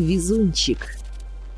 Везунчик.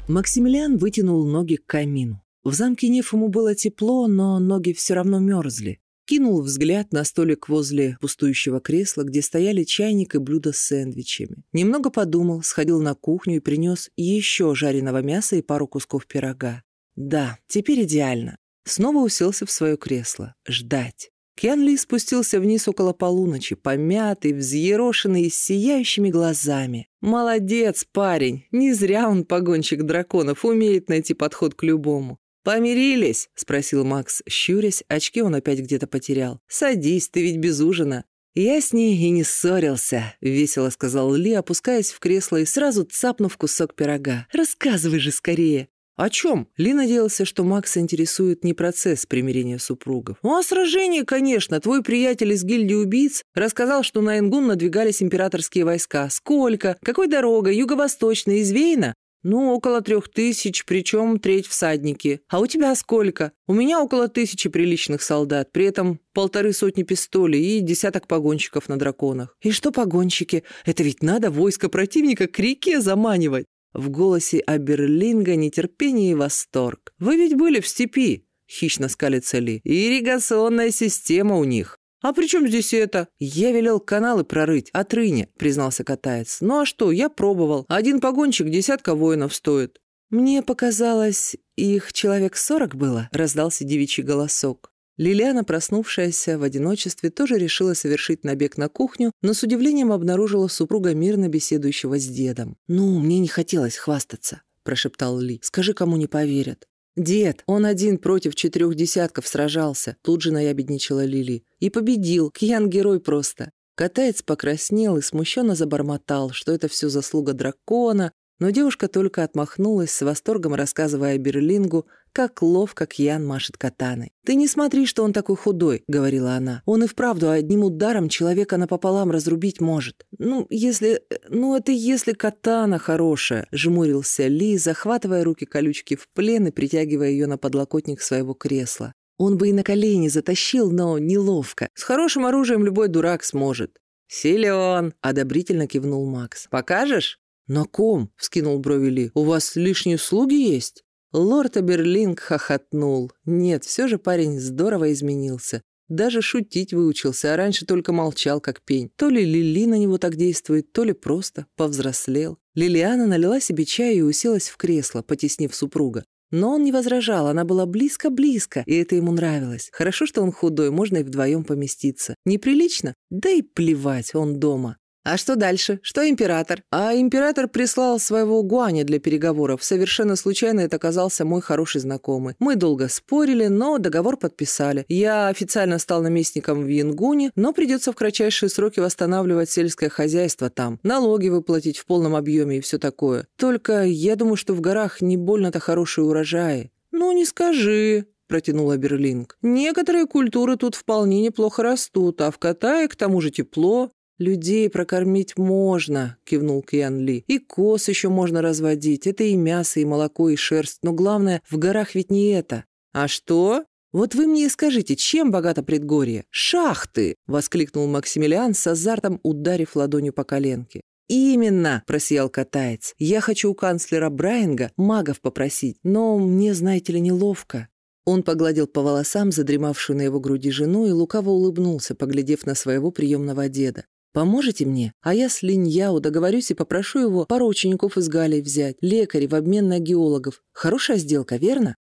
Максимилиан вытянул ноги к камину. В замке Нефому было тепло, но ноги все равно мерзли. Кинул взгляд на столик возле пустующего кресла, где стояли чайник и блюдо с сэндвичами. Немного подумал, сходил на кухню и принес еще жареного мяса и пару кусков пирога. Да, теперь идеально. Снова уселся в свое кресло. Ждать. Киан Ли спустился вниз около полуночи, помятый, взъерошенный с сияющими глазами. Молодец, парень! Не зря он погонщик драконов, умеет найти подход к любому. «Помирились?» — спросил Макс, щурясь, очки он опять где-то потерял. «Садись, ты ведь без ужина». «Я с ней и не ссорился», — весело сказал Ли, опускаясь в кресло и сразу цапнув кусок пирога. «Рассказывай же скорее». «О чем?» Ли надеялся, что Макса интересует не процесс примирения супругов. «Ну, о сражении, конечно. Твой приятель из гильдии убийц рассказал, что на Энгун надвигались императорские войска. Сколько? Какой дорогой? Юго-восточной? Из Вейна? «Ну, около трех тысяч, причем треть всадники. А у тебя сколько? У меня около тысячи приличных солдат, при этом полторы сотни пистолей и десяток погонщиков на драконах. И что погонщики? Это ведь надо войско противника к реке заманивать!» В голосе Аберлинга нетерпение и восторг. «Вы ведь были в степи!» — хищно скалится Ли. «Ирригационная система у них. «А при чем здесь это?» «Я велел каналы прорыть, от рыня», — признался катаец. «Ну а что, я пробовал. Один погонщик десятка воинов стоит». «Мне показалось, их человек сорок было», — раздался девичий голосок. Лилиана, проснувшаяся в одиночестве, тоже решила совершить набег на кухню, но с удивлением обнаружила супруга мирно беседующего с дедом. «Ну, мне не хотелось хвастаться», — прошептал Ли. «Скажи, кому не поверят». «Дед, он один против четырех десятков сражался», — тут же наябедничала Лили. «И победил, Кьян герой просто». Катаец покраснел и смущенно забормотал, что это все заслуга дракона, но девушка только отмахнулась, с восторгом рассказывая Берлингу, как ловко Кьян машет катаной. «Ты не смотри, что он такой худой», — говорила она. «Он и вправду одним ударом человека напополам разрубить может. Ну, если... Ну, это если катана хорошая», — жмурился Ли, захватывая руки колючки в плен и притягивая ее на подлокотник своего кресла. Он бы и на колени затащил, но неловко. С хорошим оружием любой дурак сможет. «Силен!» — одобрительно кивнул Макс. «Покажешь?» «На ком?» — вскинул брови Ли. «У вас лишние слуги есть?» Лорд Аберлинг хохотнул. Нет, все же парень здорово изменился. Даже шутить выучился, а раньше только молчал, как пень. То ли Лили на него так действует, то ли просто повзрослел. Лилиана налила себе чая и уселась в кресло, потеснив супруга. Но он не возражал, она была близко-близко, и это ему нравилось. Хорошо, что он худой, можно и вдвоем поместиться. Неприлично? Да и плевать, он дома. А что дальше? Что император? А император прислал своего Гуаня для переговоров. Совершенно случайно это оказался мой хороший знакомый. Мы долго спорили, но договор подписали. Я официально стал наместником в Янгуне, но придется в кратчайшие сроки восстанавливать сельское хозяйство там, налоги выплатить в полном объеме и все такое. Только я думаю, что в горах не больно-то хорошие урожаи. Ну, не скажи, протянула Берлинг. «Некоторые культуры тут вполне неплохо растут, а в Катае к тому же тепло. «Людей прокормить можно», — кивнул Кьян Ли. «И коз еще можно разводить. Это и мясо, и молоко, и шерсть. Но главное, в горах ведь не это». «А что?» «Вот вы мне и скажите, чем богато предгорье?» «Шахты!» — воскликнул Максимилиан с азартом, ударив ладонью по коленке. «Именно!» – просиял катаец. «Я хочу у канцлера Брайанга магов попросить, но мне, знаете ли, неловко». Он погладил по волосам задремавшую на его груди жену и лукаво улыбнулся, поглядев на своего приемного деда. Поможете мне? А я с Линьяо договорюсь и попрошу его пару учеников из Галии взять, лекарей в обмен на геологов. Хорошая сделка, верно?»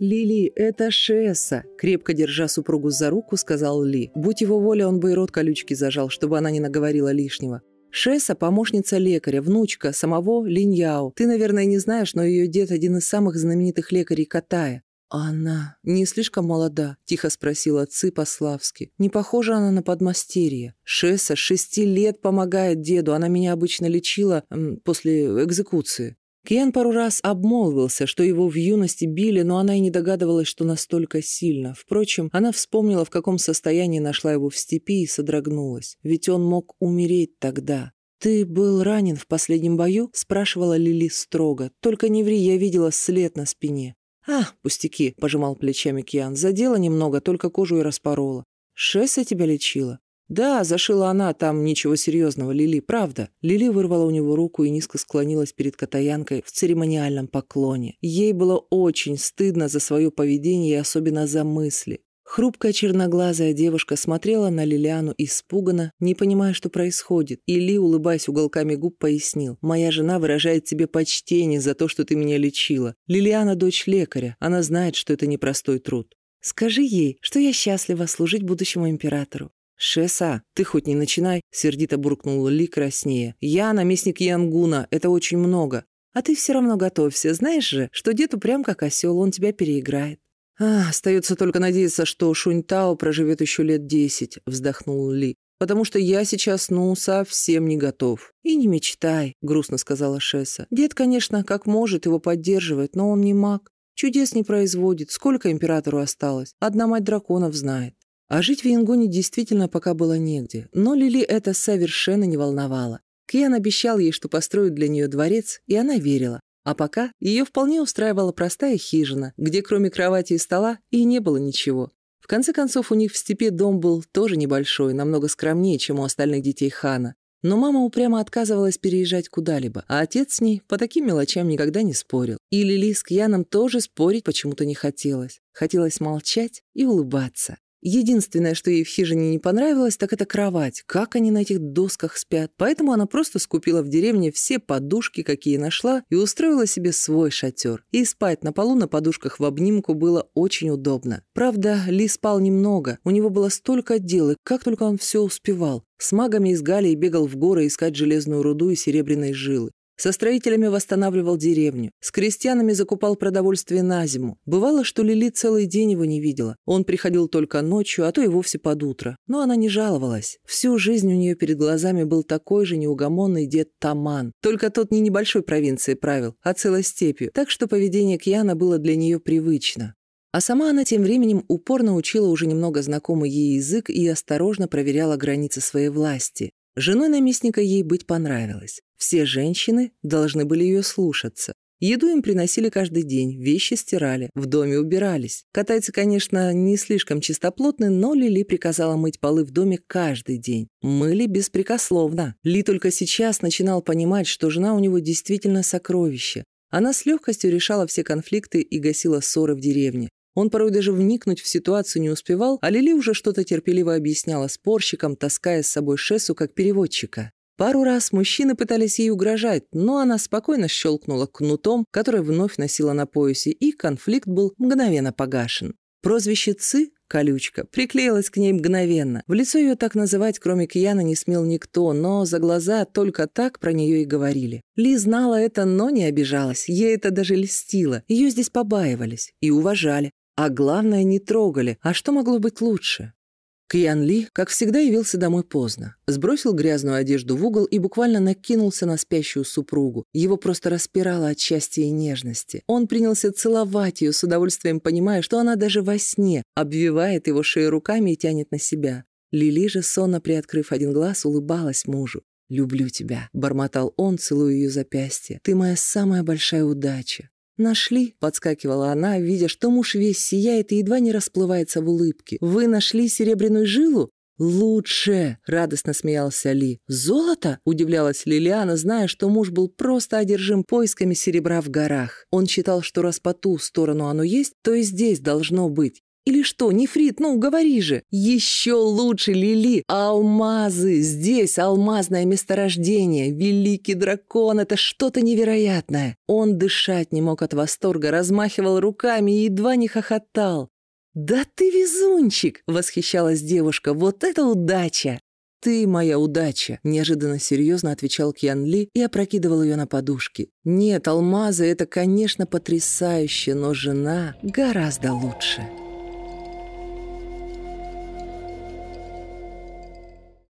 «Лили, это Шесса!» — крепко держа супругу за руку, сказал Ли. Будь его воля, он бы и рот колючки зажал, чтобы она не наговорила лишнего. Шесса – помощница лекаря, внучка самого Линьяо. Ты, наверное, не знаешь, но ее дед – один из самых знаменитых лекарей Катая. «Она не слишком молода?» – тихо спросила Ци по-славски. «Не похожа она на подмастерье. Шесса шести лет помогает деду, она меня обычно лечила м, после экзекуции». Киан пару раз обмолвился, что его в юности били, но она и не догадывалась, что настолько сильно. Впрочем, она вспомнила, в каком состоянии нашла его в степи и содрогнулась. Ведь он мог умереть тогда. «Ты был ранен в последнем бою?» – спрашивала Лили строго. «Только не ври, я видела след на спине». «А, пустяки», — пожимал плечами Киан. «Задела немного, только кожу и распорола. Шесса тебя лечила?» «Да, зашила она, там ничего серьезного, Лили, правда». Лили вырвала у него руку и низко склонилась перед Катаянкой в церемониальном поклоне. Ей было очень стыдно за свое поведение и особенно за мысли. Хрупкая черноглазая девушка смотрела на Лилиану испуганно, не понимая, что происходит. И Ли, улыбаясь уголками губ, пояснил. «Моя жена выражает тебе почтение за то, что ты меня лечила. Лилиана – дочь лекаря. Она знает, что это непростой труд. Скажи ей, что я счастлива служить будущему императору. «Шеса, ты хоть не начинай», — сердито буркнула Ли краснее. «Я наместник Янгуна, это очень много. А ты все равно готовься, знаешь же, что дед упрям как осел, он тебя переиграет». «А, остается только надеяться, что Шуньтао проживет еще лет десять», — вздохнул Ли. «Потому что я сейчас, ну, совсем не готов». «И не мечтай», — грустно сказала Шеса. «Дед, конечно, как может, его поддерживает, но он не маг. Чудес не производит. Сколько императору осталось? Одна мать драконов знает. А жить в Янгоне действительно пока было негде, но Лили это совершенно не волновало. Кьян обещал ей, что построит для нее дворец, и она верила. А пока ее вполне устраивала простая хижина, где кроме кровати и стола и не было ничего. В конце концов, у них в степи дом был тоже небольшой, намного скромнее, чем у остальных детей хана. Но мама упрямо отказывалась переезжать куда-либо, а отец с ней по таким мелочам никогда не спорил. И Лили с Кьяном тоже спорить почему-то не хотелось. Хотелось молчать и улыбаться. Единственное, что ей в хижине не понравилось, так это кровать. Как они на этих досках спят. Поэтому она просто скупила в деревне все подушки, какие нашла, и устроила себе свой шатер. И спать на полу на подушках в обнимку было очень удобно. Правда, Ли спал немного. У него было столько дел, и как только он все успевал. С магами из Галии бегал в горы искать железную руду и серебряные жилы. Со строителями восстанавливал деревню. С крестьянами закупал продовольствие на зиму. Бывало, что Лили целый день его не видела. Он приходил только ночью, а то и вовсе под утро. Но она не жаловалась. Всю жизнь у нее перед глазами был такой же неугомонный дед Таман. Только тот не небольшой провинции правил, а целой степью. Так что поведение Кьяна было для нее привычно. А сама она тем временем упорно учила уже немного знакомый ей язык и осторожно проверяла границы своей власти. Женой наместника ей быть понравилось. Все женщины должны были ее слушаться. Еду им приносили каждый день, вещи стирали, в доме убирались. Катайцы, конечно, не слишком чистоплотны, но Лили приказала мыть полы в доме каждый день. Мыли беспрекословно. Ли только сейчас начинал понимать, что жена у него действительно сокровище. Она с легкостью решала все конфликты и гасила ссоры в деревне. Он порой даже вникнуть в ситуацию не успевал, а Лили уже что-то терпеливо объясняла спорщикам, таская с собой Шессу как переводчика. Пару раз мужчины пытались ей угрожать, но она спокойно щелкнула кнутом, который вновь носила на поясе, и конфликт был мгновенно погашен. Прозвище «Ци» — колючка, приклеилась к ней мгновенно. В лицо ее так называть, кроме Кияна, не смел никто, но за глаза только так про нее и говорили. Ли знала это, но не обижалась, ей это даже льстило. Ее здесь побаивались и уважали. А главное, не трогали. А что могло быть лучше? Кьян Ли, как всегда, явился домой поздно. Сбросил грязную одежду в угол и буквально накинулся на спящую супругу. Его просто распирало от счастья и нежности. Он принялся целовать ее, с удовольствием понимая, что она даже во сне обвивает его шею руками и тянет на себя. Лили же, сонно приоткрыв один глаз, улыбалась мужу. «Люблю тебя», — бормотал он, целуя ее запястье. «Ты моя самая большая удача». «Нашли?» — подскакивала она, видя, что муж весь сияет и едва не расплывается в улыбке. «Вы нашли серебряную жилу?» «Лучше!» — радостно смеялся Ли. «Золото?» — удивлялась Лилиана, зная, что муж был просто одержим поисками серебра в горах. Он считал, что раз по ту сторону оно есть, то и здесь должно быть. Или что, нефрит, ну, говори же. Еще лучше, Лили. Алмазы. Здесь алмазное месторождение. Великий дракон, это что-то невероятное. Он дышать не мог от восторга, размахивал руками и едва не хохотал. «Да ты везунчик!» — восхищалась девушка. «Вот это удача!» «Ты моя удача», — неожиданно серьезно отвечал Кьян Ли и опрокидывал ее на подушки. «Нет, алмазы — это, конечно, потрясающе, но жена гораздо лучше».